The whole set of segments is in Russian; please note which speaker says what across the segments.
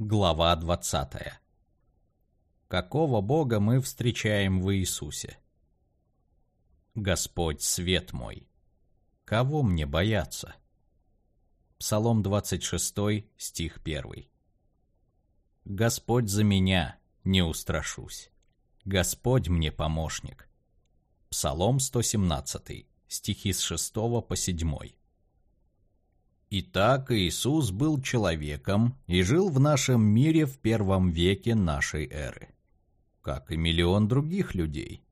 Speaker 1: Глава 20. Какого Бога мы встречаем в Иисусе? Господь свет мой. Кого мне бояться? Псалом 26, стих 1. Господь за меня, не устрашусь. Господь мне помощник. Псалом 117, стихи с 6 по 7. Итак, Иисус был человеком и жил в нашем мире в первом веке нашей эры, как и миллион других людей.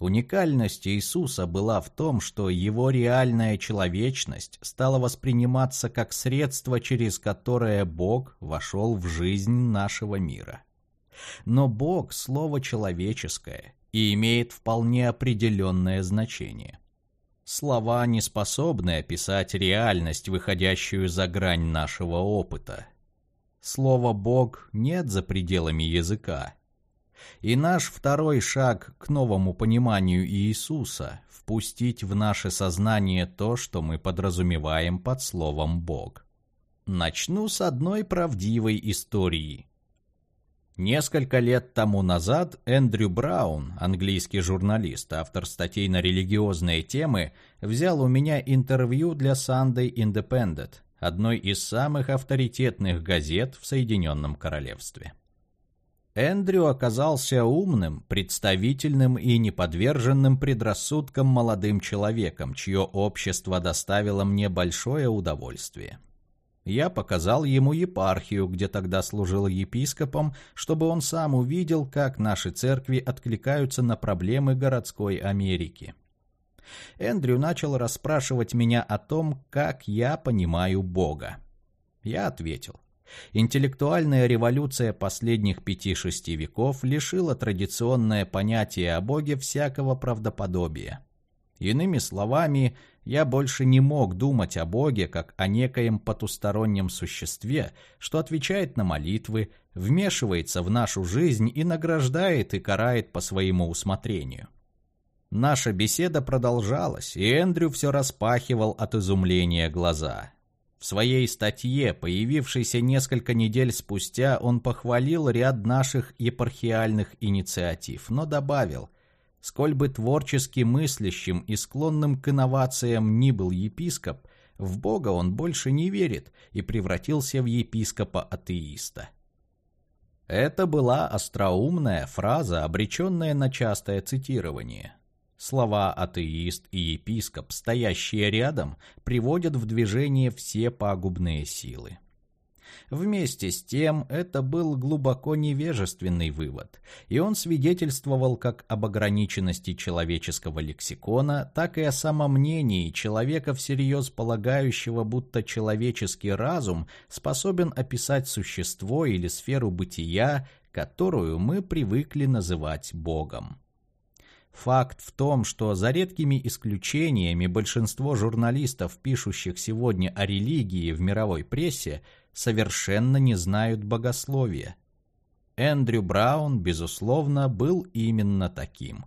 Speaker 1: Уникальность Иисуса была в том, что его реальная человечность стала восприниматься как средство, через которое Бог вошел в жизнь нашего мира. Но Бог – слово человеческое и имеет вполне определенное значение. Слова не способны описать реальность, выходящую за грань нашего опыта. Слово «Бог» нет за пределами языка. И наш второй шаг к новому пониманию Иисуса – впустить в наше сознание то, что мы подразумеваем под словом «Бог». Начну с одной правдивой истории – Несколько лет тому назад Эндрю Браун, английский журналист, автор статей на религиозные темы, взял у меня интервью для Sunday Independent, одной из самых авторитетных газет в Соединенном Королевстве. Эндрю оказался умным, представительным и неподверженным предрассудкам молодым человеком, чье общество доставило мне большое удовольствие. Я показал ему епархию, где тогда служил епископом, чтобы он сам увидел, как наши церкви откликаются на проблемы городской Америки. Эндрю начал расспрашивать меня о том, как я понимаю Бога. Я ответил. Интеллектуальная революция последних пяти-шести веков лишила традиционное понятие о Боге всякого правдоподобия. Иными словами, я больше не мог думать о Боге как о некоем потустороннем существе, что отвечает на молитвы, вмешивается в нашу жизнь и награждает и карает по своему усмотрению. Наша беседа продолжалась, и Эндрю все распахивал от изумления глаза. В своей статье, появившейся несколько недель спустя, он похвалил ряд наших епархиальных инициатив, но добавил – Сколь бы творчески мыслящим и склонным к инновациям ни был епископ, в Бога он больше не верит и превратился в епископа-атеиста. Это была остроумная фраза, обреченная на частое цитирование. Слова «атеист» и «епископ», стоящие рядом, приводят в движение все пагубные силы. Вместе с тем, это был глубоко невежественный вывод, и он свидетельствовал как об ограниченности человеческого лексикона, так и о самомнении человека всерьез полагающего, будто человеческий разум способен описать существо или сферу бытия, которую мы привыкли называть Богом. Факт в том, что за редкими исключениями большинство журналистов, пишущих сегодня о религии в мировой прессе, совершенно не знают богословия. Эндрю Браун, безусловно, был именно таким.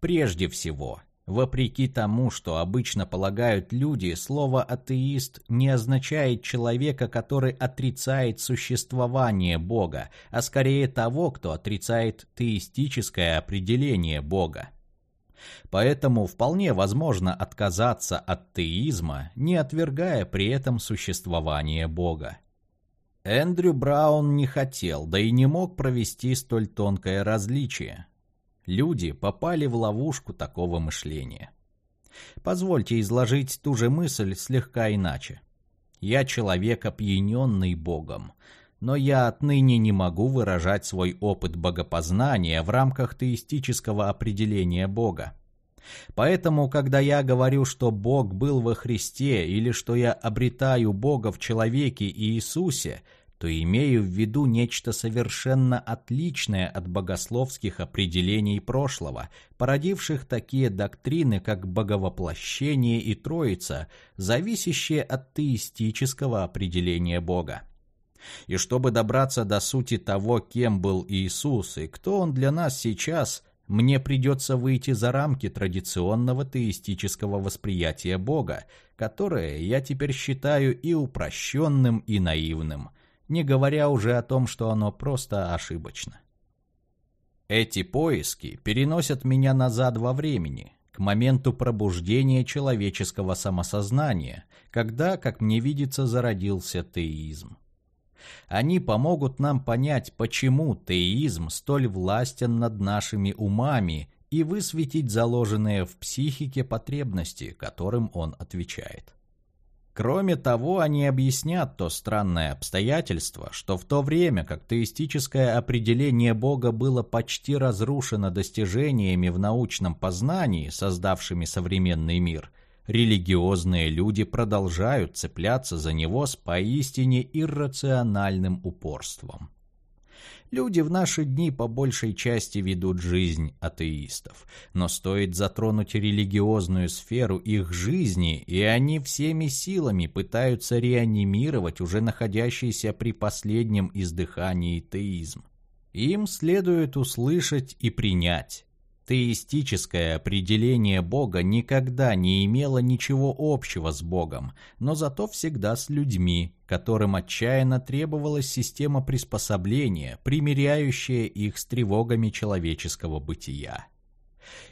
Speaker 1: Прежде всего, вопреки тому, что обычно полагают люди, слово «атеист» не означает человека, который отрицает существование Бога, а скорее того, кто отрицает теистическое определение Бога. Поэтому вполне возможно отказаться от теизма, не отвергая при этом существование Бога. Эндрю Браун не хотел, да и не мог провести столь тонкое различие. Люди попали в ловушку такого мышления. Позвольте изложить ту же мысль слегка иначе. Я человек, опьяненный Богом, но я отныне не могу выражать свой опыт богопознания в рамках теистического определения Бога. Поэтому, когда я говорю, что Бог был во Христе или что я обретаю Бога в человеке Иисусе, то имею в виду нечто совершенно отличное от богословских определений прошлого, породивших такие доктрины, как боговоплощение и Троица, зависящие от теистического определения Бога. И чтобы добраться до сути того, кем был Иисус и кто он для нас сейчас, мне придется выйти за рамки традиционного теистического восприятия Бога, которое я теперь считаю и упрощенным, и наивным. не говоря уже о том, что оно просто ошибочно. Эти поиски переносят меня назад во времени, к моменту пробуждения человеческого самосознания, когда, как мне видится, зародился теизм. Они помогут нам понять, почему теизм столь властен над нашими умами и высветить заложенные в психике потребности, которым он отвечает. Кроме того, они объяснят то странное обстоятельство, что в то время, как теистическое определение Бога было почти разрушено достижениями в научном познании, создавшими современный мир, религиозные люди продолжают цепляться за него с поистине иррациональным упорством. Люди в наши дни по большей части ведут жизнь атеистов, но стоит затронуть религиозную сферу их жизни, и они всеми силами пытаются реанимировать уже находящийся при последнем издыхании теизм. Им следует услышать и принять Теистическое определение Бога никогда не имело ничего общего с Богом, но зато всегда с людьми, которым отчаянно требовалась система приспособления, примиряющая их с тревогами человеческого бытия.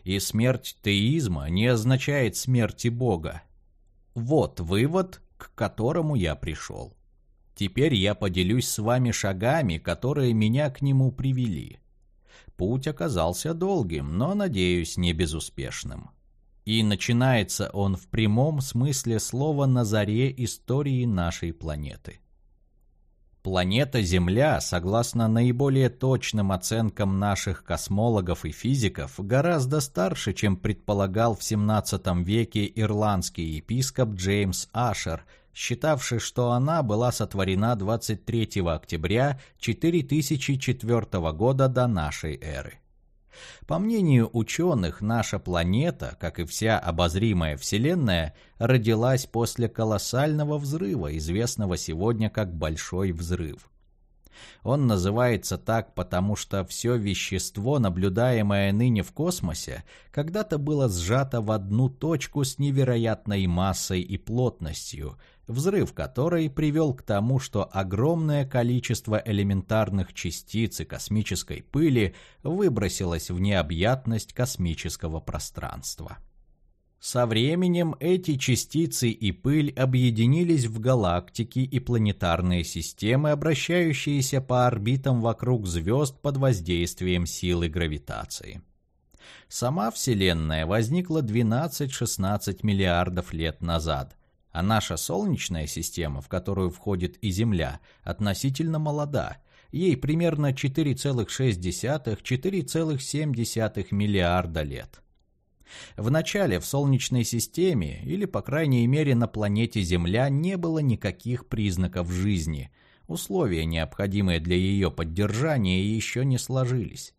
Speaker 1: И смерть теизма не означает смерти Бога. Вот вывод, к которому я пришел. Теперь я поделюсь с вами шагами, которые меня к нему привели. Путь оказался долгим, но, надеюсь, не безуспешным. И начинается он в прямом смысле слова на заре истории нашей планеты. Планета Земля, согласно наиболее точным оценкам наших космологов и физиков, гораздо старше, чем предполагал в XVII веке ирландский епископ Джеймс Ашер – считавший, что она была сотворена 23 октября 4004 года до нашей эры. По мнению ученых, наша планета, как и вся обозримая Вселенная, родилась после колоссального взрыва, известного сегодня как Большой взрыв. Он называется так, потому что все вещество, наблюдаемое ныне в космосе, когда-то было сжато в одну точку с невероятной массой и плотностью, взрыв которой привел к тому, что огромное количество элементарных частиц и космической пыли выбросилось в необъятность космического пространства. Со временем эти частицы и пыль объединились в галактики и планетарные системы, обращающиеся по орбитам вокруг звезд под воздействием силы гравитации. Сама Вселенная возникла 12-16 миллиардов лет назад, а наша Солнечная система, в которую входит и Земля, относительно молода. Ей примерно 4,6-4,7 миллиарда лет. В начале в Солнечной системе, или по крайней мере на планете Земля, не было никаких признаков жизни. Условия, необходимые для ее поддержания, еще не сложились.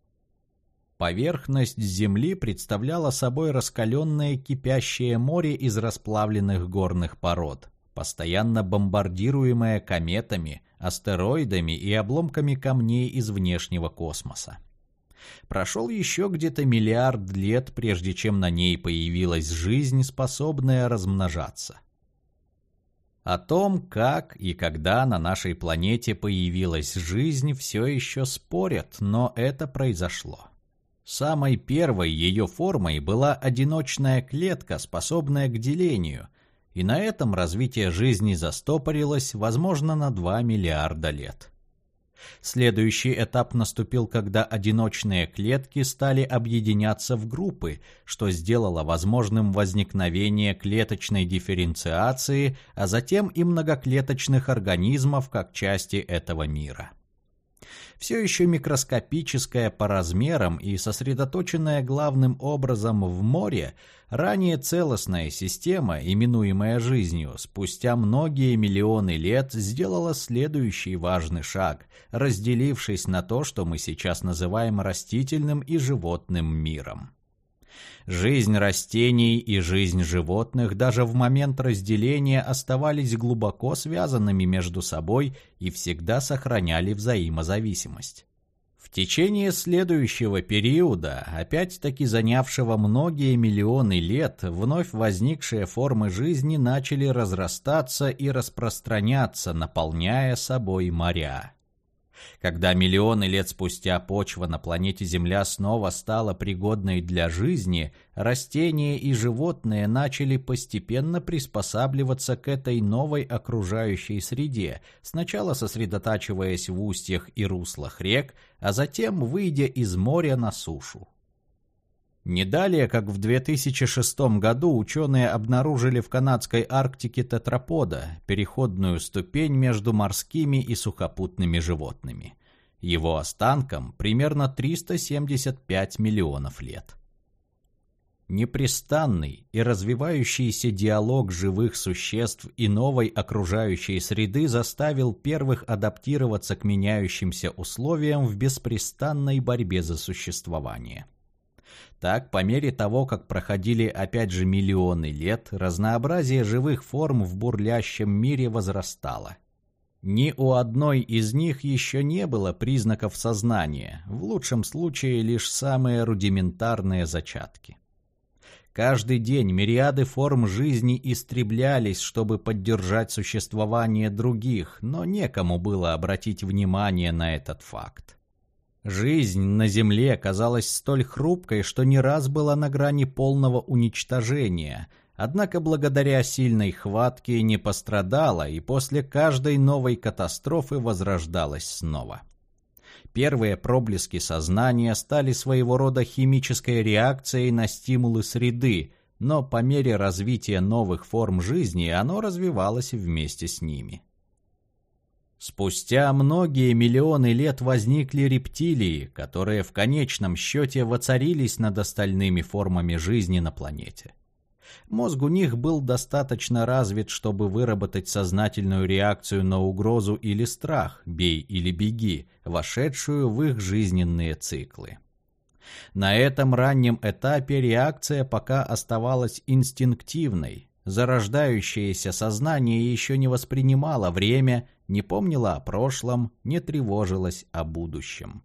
Speaker 1: Поверхность Земли представляла собой раскаленное кипящее море из расплавленных горных пород, постоянно бомбардируемое кометами, астероидами и обломками камней из внешнего космоса. Прошел еще где-то миллиард лет, прежде чем на ней появилась жизнь, способная размножаться. О том, как и когда на нашей планете появилась жизнь, все еще спорят, но это произошло. Самой первой ее формой была одиночная клетка, способная к делению, и на этом развитие жизни застопорилось, возможно, на 2 миллиарда лет. Следующий этап наступил, когда одиночные клетки стали объединяться в группы, что сделало возможным возникновение клеточной дифференциации, а затем и многоклеточных организмов как части этого мира все еще микроскопическая по размерам и сосредоточенная главным образом в море, ранее целостная система, именуемая жизнью, спустя многие миллионы лет сделала следующий важный шаг, разделившись на то, что мы сейчас называем растительным и животным миром. Жизнь растений и жизнь животных даже в момент разделения оставались глубоко связанными между собой и всегда сохраняли взаимозависимость. В течение следующего периода, опять-таки занявшего многие миллионы лет, вновь возникшие формы жизни начали разрастаться и распространяться, наполняя собой моря. Когда миллионы лет спустя почва на планете Земля снова стала пригодной для жизни, растения и животные начали постепенно приспосабливаться к этой новой окружающей среде, сначала сосредотачиваясь в устьях и руслах рек, а затем выйдя из моря на сушу. Не далее, как в 2006 году ученые обнаружили в канадской Арктике тетрапода, переходную ступень между морскими и сухопутными животными. Его останкам примерно 375 миллионов лет. Непрестанный и развивающийся диалог живых существ и новой окружающей среды заставил первых адаптироваться к меняющимся условиям в беспрестанной борьбе за существование. Так, по мере того, как проходили опять же миллионы лет, разнообразие живых форм в бурлящем мире возрастало. Ни у одной из них еще не было признаков сознания, в лучшем случае лишь самые рудиментарные зачатки. Каждый день мириады форм жизни истреблялись, чтобы поддержать существование других, но некому было обратить внимание на этот факт. Жизнь на Земле казалась столь хрупкой, что не раз была на грани полного уничтожения, однако благодаря сильной хватке не пострадала и после каждой новой катастрофы возрождалась снова. Первые проблески сознания стали своего рода химической реакцией на стимулы среды, но по мере развития новых форм жизни оно развивалось вместе с ними. Спустя многие миллионы лет возникли рептилии, которые в конечном счете воцарились над остальными формами жизни на планете. Мозг у них был достаточно развит, чтобы выработать сознательную реакцию на угрозу или страх, бей или беги, вошедшую в их жизненные циклы. На этом раннем этапе реакция пока оставалась инстинктивной, Зарождающееся сознание еще не воспринимало время, не помнило о прошлом, не тревожилось о будущем.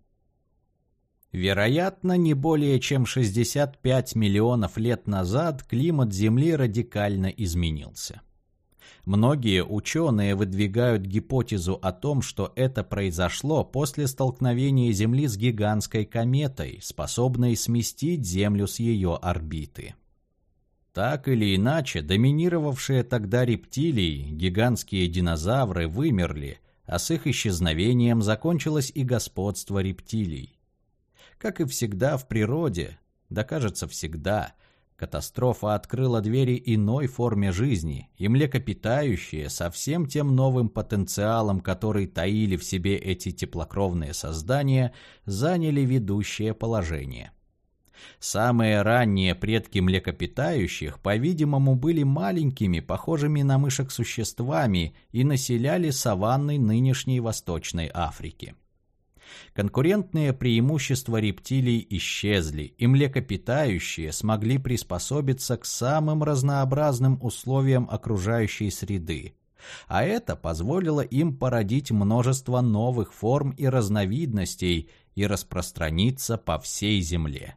Speaker 1: Вероятно, не более чем 65 миллионов лет назад климат Земли радикально изменился. Многие ученые выдвигают гипотезу о том, что это произошло после столкновения Земли с гигантской кометой, способной сместить Землю с ее орбиты. Так или иначе, доминировавшие тогда рептилии, гигантские динозавры, вымерли, а с их исчезновением закончилось и господство рептилий. Как и всегда в природе, да кажется всегда, катастрофа открыла двери иной форме жизни, и млекопитающие со всем тем новым потенциалом, который таили в себе эти теплокровные создания, заняли ведущее положение. Самые ранние предки млекопитающих, по-видимому, были маленькими, похожими на мышек существами и населяли саванны нынешней Восточной Африки. Конкурентные преимущества рептилий исчезли, и млекопитающие смогли приспособиться к самым разнообразным условиям окружающей среды, а это позволило им породить множество новых форм и разновидностей и распространиться по всей Земле.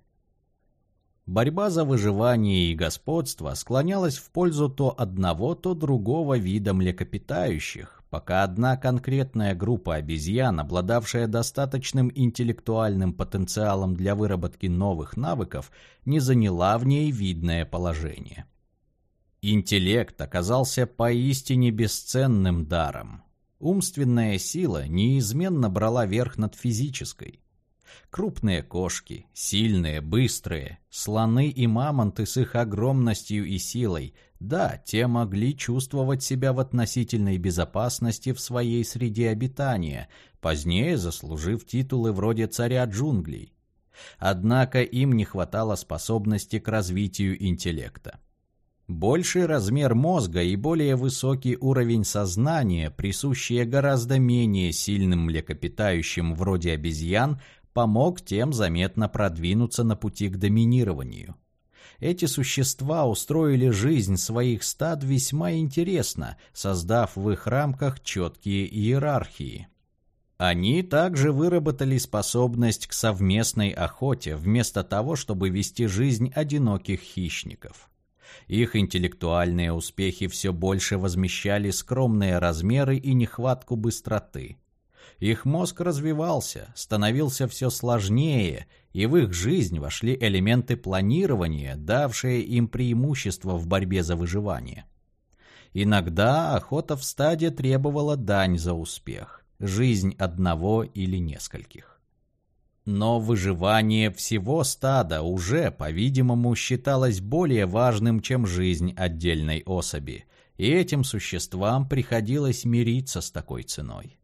Speaker 1: Борьба за выживание и господство склонялась в пользу то одного, то другого вида млекопитающих, пока одна конкретная группа обезьян, обладавшая достаточным интеллектуальным потенциалом для выработки новых навыков, не заняла в ней видное положение. Интеллект оказался поистине бесценным даром. Умственная сила неизменно брала верх над физической. Крупные кошки, сильные, быстрые, слоны и мамонты с их огромностью и силой, да, те могли чувствовать себя в относительной безопасности в своей среде обитания, позднее заслужив титулы вроде царя джунглей. Однако им не хватало способности к развитию интеллекта. Больший размер мозга и более высокий уровень сознания, присущие гораздо менее сильным млекопитающим вроде обезьян, помог тем заметно продвинуться на пути к доминированию. Эти существа устроили жизнь своих стад весьма интересно, создав в их рамках четкие иерархии. Они также выработали способность к совместной охоте, вместо того, чтобы вести жизнь одиноких хищников. Их интеллектуальные успехи все больше возмещали скромные размеры и нехватку быстроты. Их мозг развивался, становился все сложнее, и в их жизнь вошли элементы планирования, давшие им преимущество в борьбе за выживание. Иногда охота в стаде требовала дань за успех, жизнь одного или нескольких. Но выживание всего стада уже, по-видимому, считалось более важным, чем жизнь отдельной особи, и этим существам приходилось мириться с такой ценой.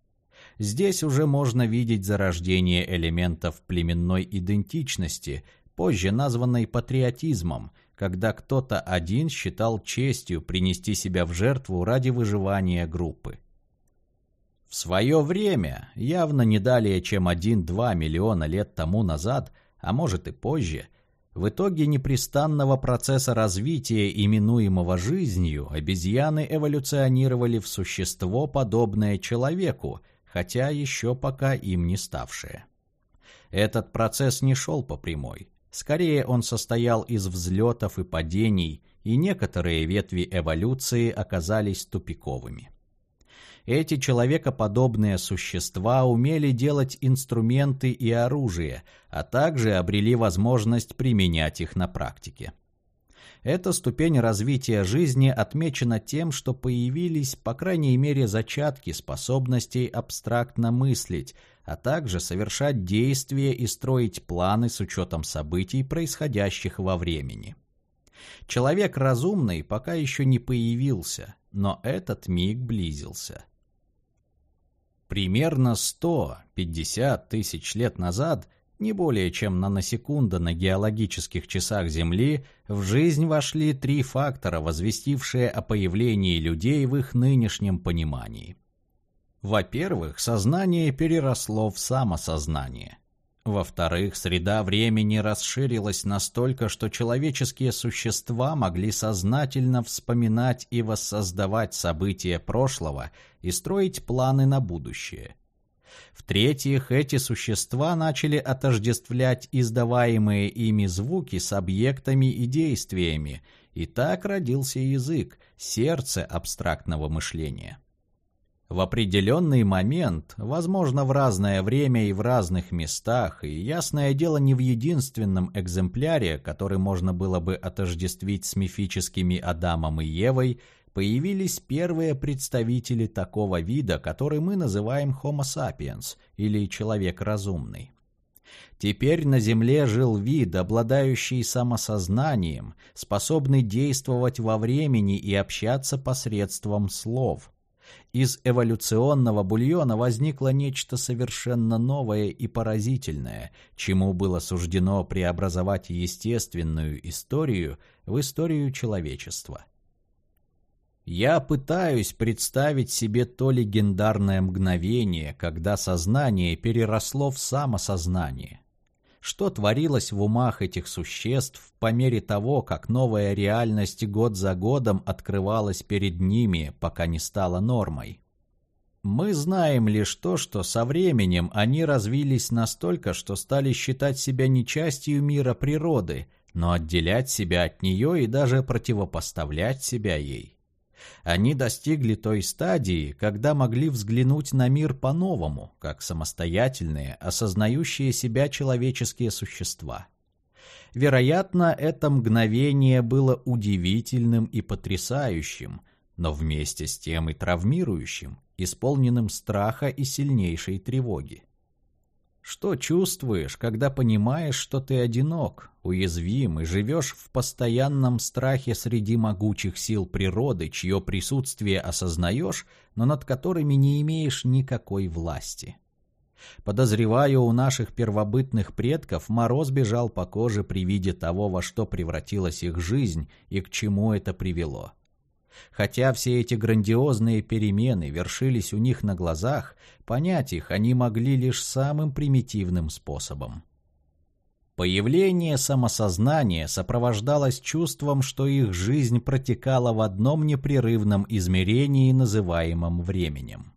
Speaker 1: Здесь уже можно видеть зарождение элементов племенной идентичности, позже названной патриотизмом, когда кто-то один считал честью принести себя в жертву ради выживания группы. В свое время, явно не далее чем 1-2 миллиона лет тому назад, а может и позже, в итоге непрестанного процесса развития, именуемого жизнью, обезьяны эволюционировали в существо, подобное человеку – хотя еще пока им не ставшее. Этот процесс не шел по прямой. Скорее, он состоял из взлетов и падений, и некоторые ветви эволюции оказались тупиковыми. Эти человекоподобные существа умели делать инструменты и оружие, а также обрели возможность применять их на практике. Эта ступень развития жизни отмечена тем, что появились, по крайней мере, зачатки способностей абстрактно мыслить, а также совершать действия и строить планы с учетом событий, происходящих во времени. Человек разумный пока еще не появился, но этот миг близился. Примерно 100-50 тысяч лет назад не более чем наносекунда на геологических часах Земли, в жизнь вошли три фактора, возвестившие о появлении людей в их нынешнем понимании. Во-первых, сознание переросло в самосознание. Во-вторых, среда времени расширилась настолько, что человеческие существа могли сознательно вспоминать и воссоздавать события прошлого и строить планы на будущее – в-третьих, эти существа начали отождествлять издаваемые ими звуки с объектами и действиями, и так родился язык, сердце абстрактного мышления. В определенный момент, возможно, в разное время и в разных местах, и ясное дело не в единственном экземпляре, который можно было бы отождествить с мифическими Адамом и Евой, появились первые представители такого вида, который мы называем Homo sapiens или человек разумный. Теперь на Земле жил вид, обладающий самосознанием, способный действовать во времени и общаться посредством слов. Из эволюционного бульона возникло нечто совершенно новое и поразительное, чему было суждено преобразовать естественную историю в историю человечества. Я пытаюсь представить себе то легендарное мгновение, когда сознание переросло в самосознание. Что творилось в умах этих существ по мере того, как новая реальность год за годом открывалась перед ними, пока не стала нормой? Мы знаем лишь то, что со временем они развились настолько, что стали считать себя не частью мира природы, но отделять себя от нее и даже противопоставлять себя ей. Они достигли той стадии, когда могли взглянуть на мир по-новому, как самостоятельные, осознающие себя человеческие существа. Вероятно, это мгновение было удивительным и потрясающим, но вместе с тем и травмирующим, исполненным страха и сильнейшей тревоги. Что чувствуешь, когда понимаешь, что ты одинок, уязвим и живешь в постоянном страхе среди могучих сил природы, чье присутствие осознаешь, но над которыми не имеешь никакой власти? Подозреваю, у наших первобытных предков мороз бежал по коже при виде того, во что превратилась их жизнь и к чему это привело. Хотя все эти грандиозные перемены вершились у них на глазах, понять их они могли лишь самым примитивным способом. Появление самосознания сопровождалось чувством, что их жизнь протекала в одном непрерывном измерении, называемом временем.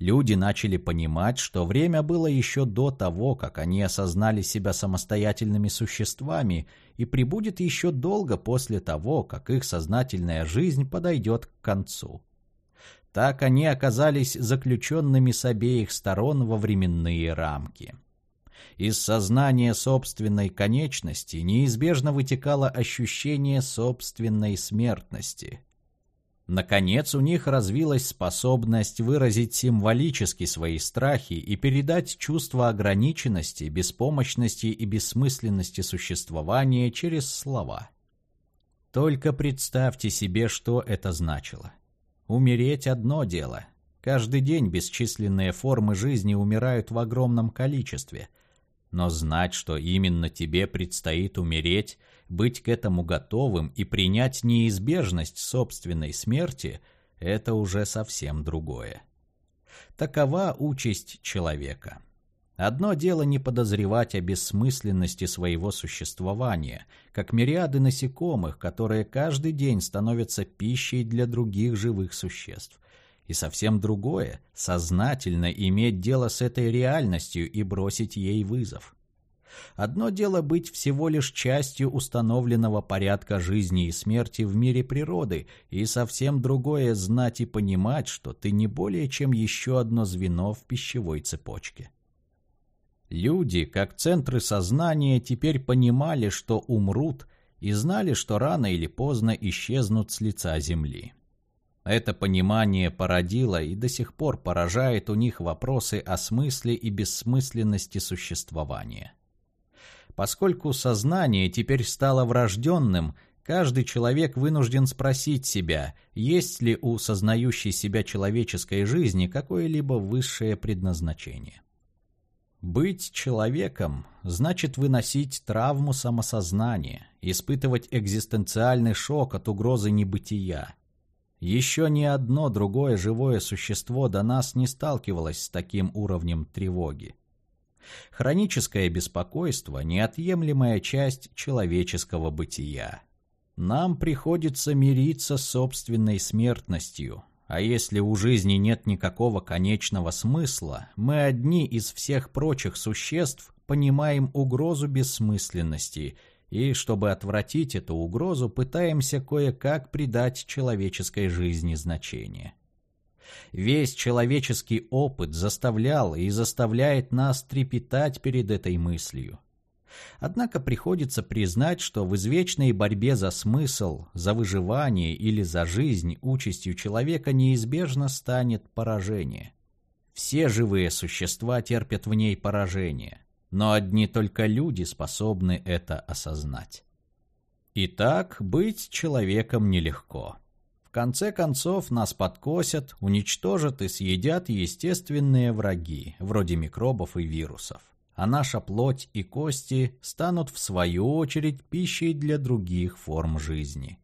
Speaker 1: Люди начали понимать, что время было еще до того, как они осознали себя самостоятельными существами, и прибудет еще долго после того, как их сознательная жизнь подойдет к концу. Так они оказались заключенными с обеих сторон во временные рамки. Из сознания собственной конечности неизбежно вытекало ощущение собственной смертности. Наконец у них развилась способность выразить символически свои страхи и передать чувство ограниченности, беспомощности и бессмысленности существования через слова. Только представьте себе, что это значило. Умереть – одно дело. Каждый день бесчисленные формы жизни умирают в огромном количестве. Но знать, что именно тебе предстоит умереть, быть к этому готовым и принять неизбежность собственной смерти – это уже совсем другое. Такова участь человека – Одно дело не подозревать о бессмысленности своего существования, как мириады насекомых, которые каждый день становятся пищей для других живых существ. И совсем другое – сознательно иметь дело с этой реальностью и бросить ей вызов. Одно дело быть всего лишь частью установленного порядка жизни и смерти в мире природы, и совсем другое знать и понимать, что ты не более чем еще одно звено в пищевой цепочке. Люди, как центры сознания, теперь понимали, что умрут, и знали, что рано или поздно исчезнут с лица Земли. Это понимание породило и до сих пор поражает у них вопросы о смысле и бессмысленности существования. Поскольку сознание теперь стало врожденным, каждый человек вынужден спросить себя, есть ли у сознающей себя человеческой жизни какое-либо высшее предназначение. Быть человеком значит выносить травму самосознания, испытывать экзистенциальный шок от угрозы небытия. Еще ни одно другое живое существо до нас не сталкивалось с таким уровнем тревоги. Хроническое беспокойство – неотъемлемая часть человеческого бытия. Нам приходится мириться с собственной смертностью, а если у жизни нет никакого конечного смысла, мы одни из всех прочих существ понимаем угрозу бессмысленности и, чтобы отвратить эту угрозу, пытаемся кое-как придать человеческой жизни значение. Весь человеческий опыт заставлял и заставляет нас трепетать перед этой мыслью. Однако приходится признать, что в извечной борьбе за смысл, за выживание или за жизнь участью человека неизбежно станет поражение. Все живые существа терпят в ней поражение, но одни только люди способны это осознать. Итак, быть человеком нелегко. В конце концов нас подкосят, уничтожат и съедят естественные враги, вроде микробов и вирусов а наша плоть и кости станут в свою очередь пищей для других форм жизни.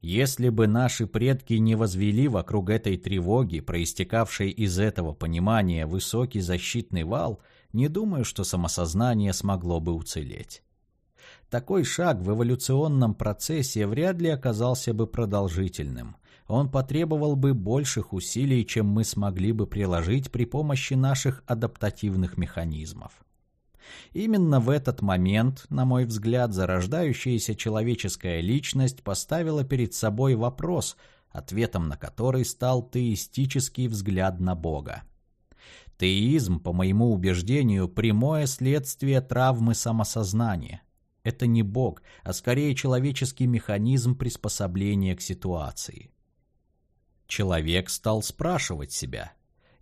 Speaker 1: Если бы наши предки не возвели вокруг этой тревоги, проистекавшей из этого понимания, высокий защитный вал, не думаю, что самосознание смогло бы уцелеть. Такой шаг в эволюционном процессе вряд ли оказался бы продолжительным, он потребовал бы больших усилий, чем мы смогли бы приложить при помощи наших адаптативных механизмов. Именно в этот момент, на мой взгляд, зарождающаяся человеческая личность поставила перед собой вопрос, ответом на который стал теистический взгляд на Бога. Теизм, по моему убеждению, прямое следствие травмы самосознания. Это не Бог, а скорее человеческий механизм приспособления к ситуации человек стал спрашивать себя,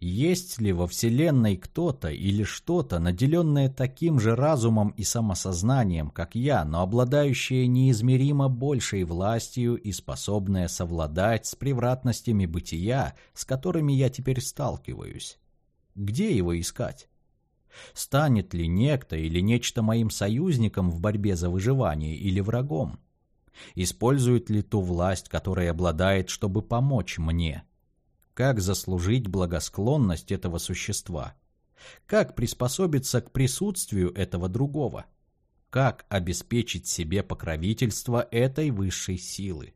Speaker 1: есть ли во Вселенной кто-то или что-то, наделенное таким же разумом и самосознанием, как я, но обладающее неизмеримо большей властью и способное совладать с превратностями бытия, с которыми я теперь сталкиваюсь? Где его искать? Станет ли некто или нечто моим союзником в борьбе за выживание или врагом? Использует ли ту власть, которой обладает, чтобы помочь мне? Как заслужить благосклонность этого существа? Как приспособиться к присутствию этого другого? Как обеспечить себе покровительство этой высшей силы?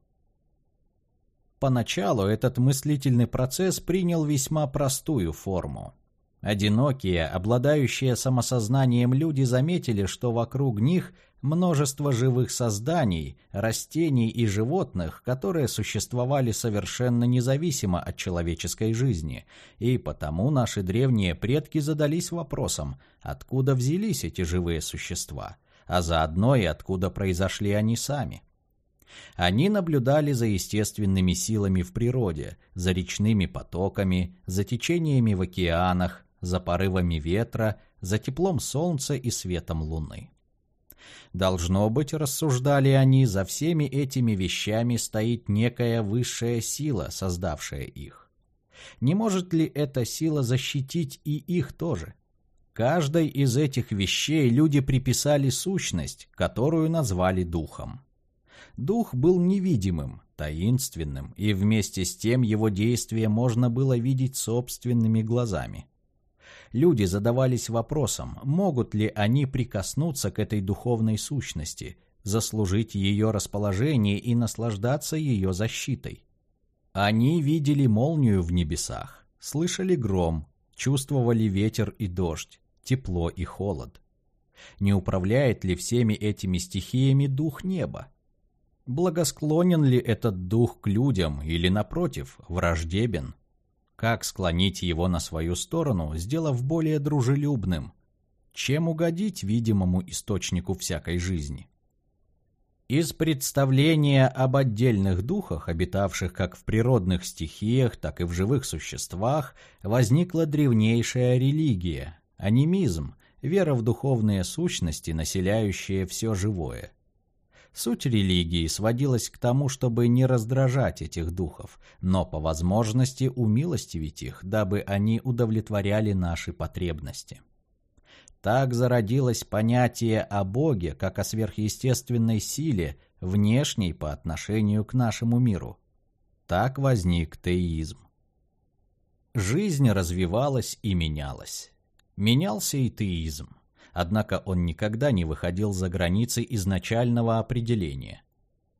Speaker 1: Поначалу этот мыслительный процесс принял весьма простую форму. Одинокие, обладающие самосознанием люди заметили, что вокруг них множество живых созданий, растений и животных, которые существовали совершенно независимо от человеческой жизни, и потому наши древние предки задались вопросом, откуда взялись эти живые существа, а заодно и откуда произошли они сами. Они наблюдали за естественными силами в природе, за речными потоками, за течениями в океанах, за порывами ветра, за теплом солнца и светом луны. Должно быть, рассуждали они, за всеми этими вещами стоит некая высшая сила, создавшая их. Не может ли эта сила защитить и их тоже? Каждой из этих вещей люди приписали сущность, которую назвали духом. Дух был невидимым, таинственным, и вместе с тем его действия можно было видеть собственными глазами. Люди задавались вопросом, могут ли они прикоснуться к этой духовной сущности, заслужить ее расположение и наслаждаться ее защитой. Они видели молнию в небесах, слышали гром, чувствовали ветер и дождь, тепло и холод. Не управляет ли всеми этими стихиями дух неба? Благосклонен ли этот дух к людям или, напротив, враждебен? Как склонить его на свою сторону, сделав более дружелюбным? Чем угодить видимому источнику всякой жизни? Из представления об отдельных духах, обитавших как в природных стихиях, так и в живых существах, возникла древнейшая религия – анимизм, вера в духовные сущности, населяющие все живое – Суть религии сводилась к тому, чтобы не раздражать этих духов, но по возможности умилостивить их, дабы они удовлетворяли наши потребности. Так зародилось понятие о Боге как о сверхъестественной силе, внешней по отношению к нашему миру. Так возник теизм. Жизнь развивалась и менялась. Менялся и теизм однако он никогда не выходил за границы изначального определения.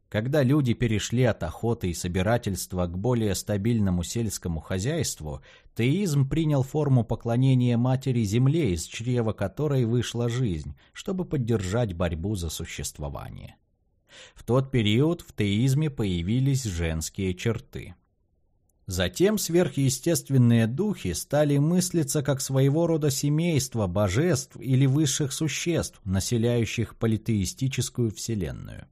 Speaker 1: Когда люди перешли от охоты и собирательства к более стабильному сельскому хозяйству, теизм принял форму поклонения матери земле, из чрева которой вышла жизнь, чтобы поддержать борьбу за существование. В тот период в теизме появились женские черты – Затем сверхъестественные духи стали мыслиться как своего рода семейство божеств или высших существ, населяющих политеистическую вселенную.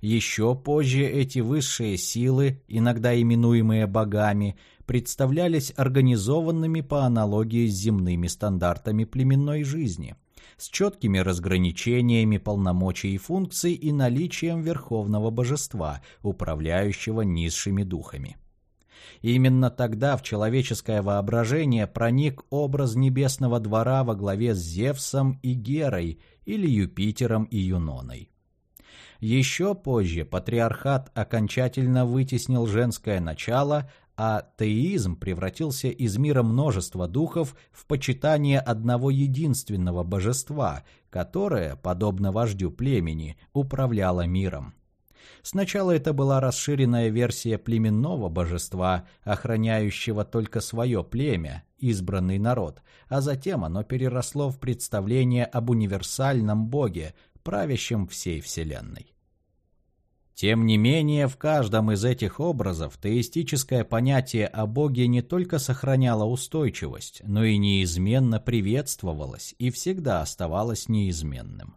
Speaker 1: Еще позже эти высшие силы, иногда именуемые богами, представлялись организованными по аналогии с земными стандартами племенной жизни, с четкими разграничениями полномочий и функций и наличием верховного божества, управляющего низшими духами. Именно тогда в человеческое воображение проник образ небесного двора во главе с Зевсом и Герой или Юпитером и Юноной. Еще позже патриархат окончательно вытеснил женское начало, а теизм превратился из мира множества духов в почитание одного единственного божества, которое, подобно вождю племени, управляло миром. Сначала это была расширенная версия племенного божества, охраняющего только свое племя, избранный народ, а затем оно переросло в представление об универсальном боге, правящем всей вселенной. Тем не менее, в каждом из этих образов теистическое понятие о Боге не только сохраняло устойчивость, но и неизменно приветствовалось и всегда оставалось неизменным.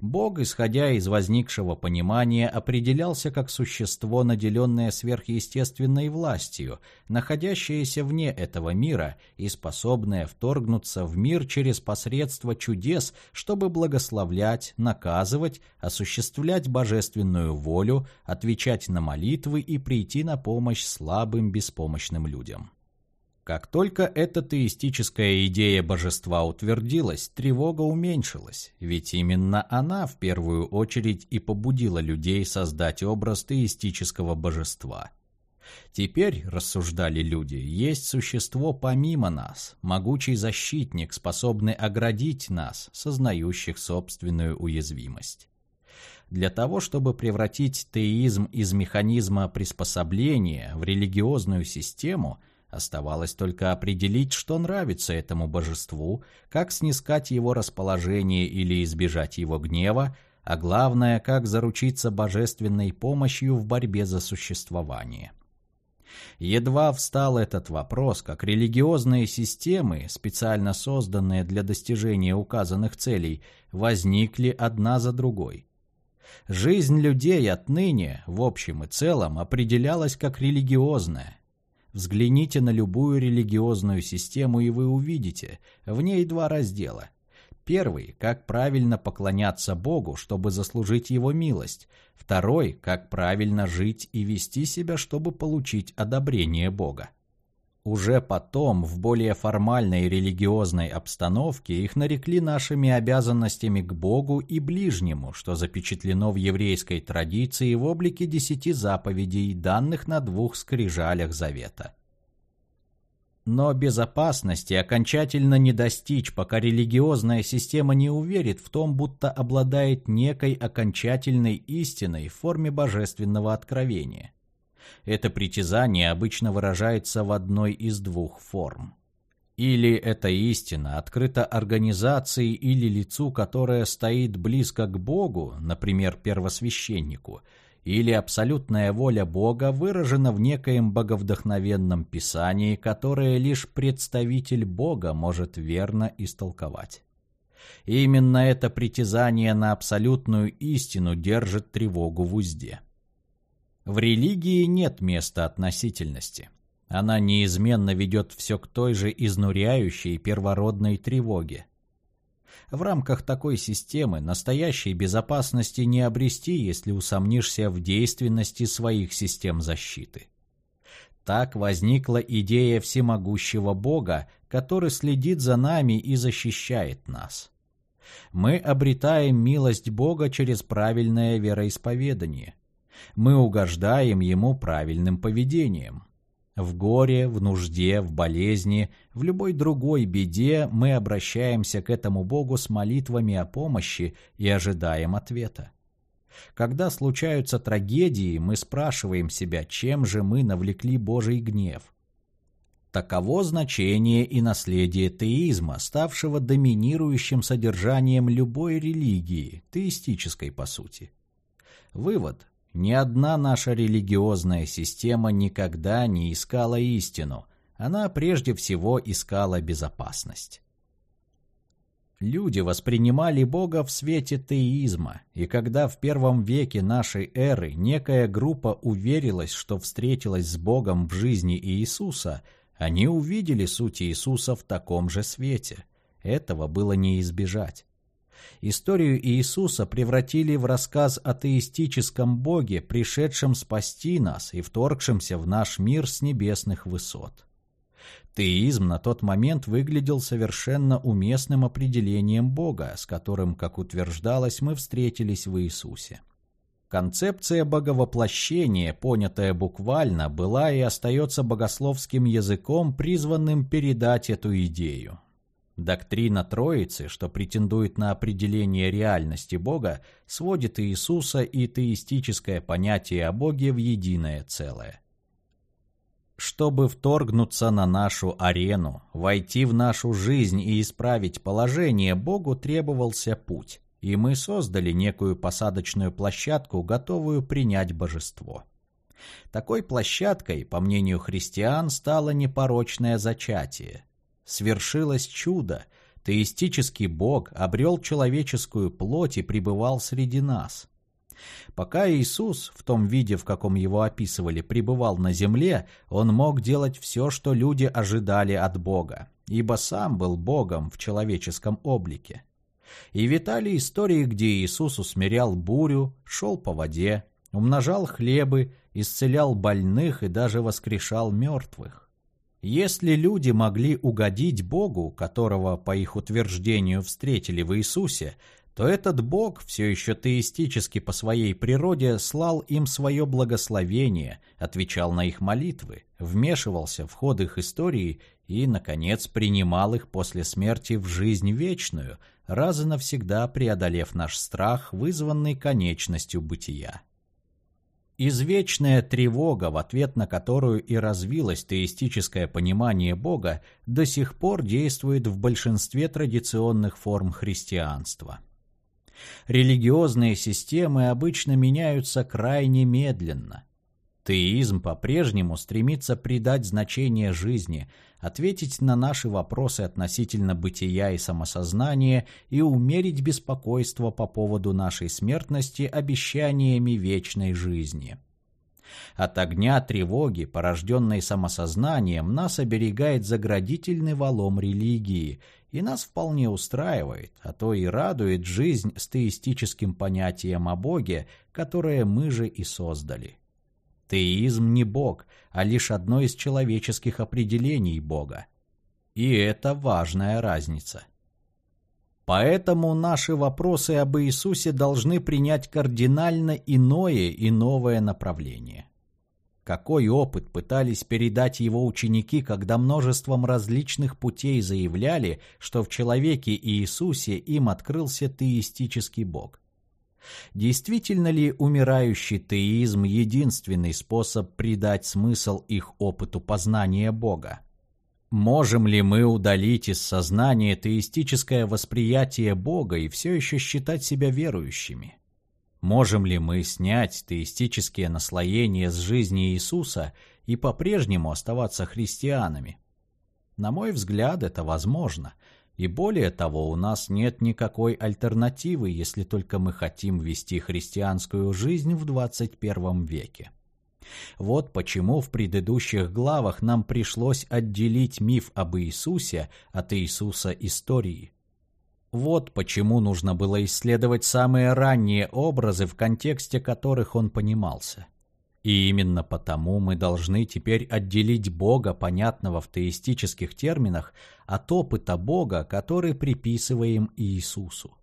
Speaker 1: Бог, исходя из возникшего понимания, определялся как существо, наделенное сверхъестественной властью, находящееся вне этого мира и способное вторгнуться в мир через посредство чудес, чтобы благословлять, наказывать, осуществлять божественную волю, отвечать на молитвы и прийти на помощь слабым беспомощным людям. Как только эта теистическая идея божества утвердилась, тревога уменьшилась, ведь именно она в первую очередь и побудила людей создать образ теистического божества. Теперь, рассуждали люди, есть существо помимо нас, могучий защитник, способный оградить нас, сознающих собственную уязвимость. для того, чтобы превратить теизм из механизма приспособления в религиозную систему, оставалось только определить, что нравится этому божеству, как снискать его расположение или избежать его гнева, а главное, как заручиться божественной помощью в борьбе за существование. Едва встал этот вопрос, как религиозные системы, специально созданные для достижения указанных целей, возникли одна за другой. Жизнь людей отныне, в общем и целом, определялась как религиозная. Взгляните на любую религиозную систему, и вы увидите, в ней два раздела – Первый – как правильно поклоняться Богу, чтобы заслужить Его милость. Второй – как правильно жить и вести себя, чтобы получить одобрение Бога. Уже потом, в более формальной религиозной обстановке, их нарекли нашими обязанностями к Богу и ближнему, что запечатлено в еврейской традиции в облике десяти заповедей, данных на двух скрижалях завета. Но безопасности окончательно не достичь, пока религиозная система не уверит в том, будто обладает некой окончательной истиной в форме божественного откровения. Это притязание обычно выражается в одной из двух форм. Или эта истина открыта организации или лицу, которое стоит близко к Богу, например, первосвященнику – или абсолютная воля Бога выражена в некоем боговдохновенном писании, которое лишь представитель Бога может верно истолковать. Именно это притязание на абсолютную истину держит тревогу в узде. В религии нет места относительности. Она неизменно ведет все к той же изнуряющей первородной тревоге. В рамках такой системы настоящей безопасности не обрести, если усомнишься в действенности своих систем защиты. Так возникла идея всемогущего Бога, который следит за нами и защищает нас. Мы обретаем милость Бога через правильное вероисповедание. Мы угождаем Ему правильным поведением. В горе, в нужде, в болезни, в любой другой беде мы обращаемся к этому Богу с молитвами о помощи и ожидаем ответа. Когда случаются трагедии, мы спрашиваем себя, чем же мы навлекли Божий гнев. Таково значение и наследие теизма, ставшего доминирующим содержанием любой религии, теистической по сути. Вывод. Ни одна наша религиозная система никогда не искала истину, она прежде всего искала безопасность. Люди воспринимали Бога в свете теизма, и когда в первом веке нашей эры некая группа уверилась, что встретилась с Богом в жизни Иисуса, они увидели суть Иисуса в таком же свете. Этого было не избежать. Историю Иисуса превратили в рассказ о теистическом Боге, пришедшем спасти нас и вторгшемся в наш мир с небесных высот. Теизм на тот момент выглядел совершенно уместным определением Бога, с которым, как утверждалось, мы встретились в Иисусе. Концепция боговоплощения, понятая буквально, была и остается богословским языком, призванным передать эту идею. Доктрина Троицы, что претендует на определение реальности Бога, сводит Иисуса и теистическое понятие о Боге в единое целое. Чтобы вторгнуться на нашу арену, войти в нашу жизнь и исправить положение, Богу требовался путь, и мы создали некую посадочную площадку, готовую принять божество. Такой площадкой, по мнению христиан, стало непорочное зачатие, свершилось чудо. Теистический бог обрел человеческую плоть и пребывал среди нас. Пока Иисус, в том виде, в каком его описывали, пребывал на земле, он мог делать все, что люди ожидали от Бога, ибо сам был Богом в человеческом облике. И витали истории, где Иисус усмирял бурю, шел по воде, умножал хлебы, исцелял больных и даже воскрешал мертвых. Если люди могли угодить Богу, которого, по их утверждению, встретили в Иисусе, то этот Бог, все еще теистически по своей природе, слал им свое благословение, отвечал на их молитвы, вмешивался в ход их истории и, наконец, принимал их после смерти в жизнь вечную, раз и навсегда преодолев наш страх, вызванный конечностью бытия. Извечная тревога, в ответ на которую и развилось теистическое понимание Бога, до сих пор действует в большинстве традиционных форм христианства. Религиозные системы обычно меняются крайне медленно. Теизм по-прежнему стремится придать значение жизни, ответить на наши вопросы относительно бытия и самосознания и умерить беспокойство по поводу нашей смертности обещаниями вечной жизни. От огня тревоги, порожденной самосознанием, нас оберегает заградительный валом религии, и нас вполне устраивает, а то и радует жизнь с теистическим понятием о Боге, которое мы же и создали. Теизм не Бог, а лишь одно из человеческих определений Бога. И это важная разница. Поэтому наши вопросы об Иисусе должны принять кардинально иное и новое направление. Какой опыт пытались передать его ученики, когда множеством различных путей заявляли, что в человеке Иисусе им открылся теистический Бог? Действительно ли умирающий теизм единственный способ придать смысл их опыту познания Бога? Можем ли мы удалить из сознания теистическое восприятие Бога и все еще считать себя верующими? Можем ли мы снять теистические наслоения с жизни Иисуса и по-прежнему оставаться христианами? На мой взгляд, это возможно. И более того, у нас нет никакой альтернативы, если только мы хотим вести христианскую жизнь в 21 веке. Вот почему в предыдущих главах нам пришлось отделить миф об Иисусе от Иисуса истории – вот почему нужно было исследовать самые ранние образы, в контексте которых он понимался. И именно потому мы должны теперь отделить Бога, понятного в теистических терминах, от опыта Бога, который приписываем Иисусу.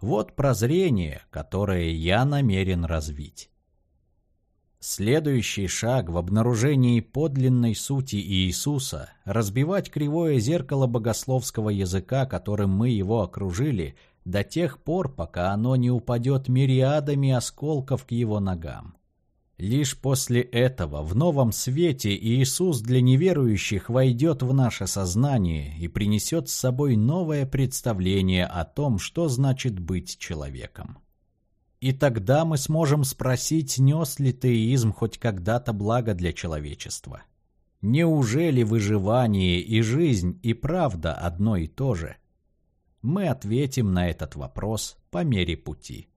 Speaker 1: Вот прозрение, которое я намерен развить. Следующий шаг в обнаружении подлинной сути Иисуса – разбивать кривое зеркало богословского языка, которым мы его окружили, до тех пор, пока оно не упадет мириадами осколков к его ногам. Лишь после этого в новом свете Иисус для неверующих войдет в наше сознание и принесет с собой новое представление о том, что значит быть человеком. И тогда мы сможем спросить, нес ли теизм хоть когда-то благо для человечества. Неужели выживание и жизнь и правда одно и то же? Мы ответим на этот вопрос по мере пути.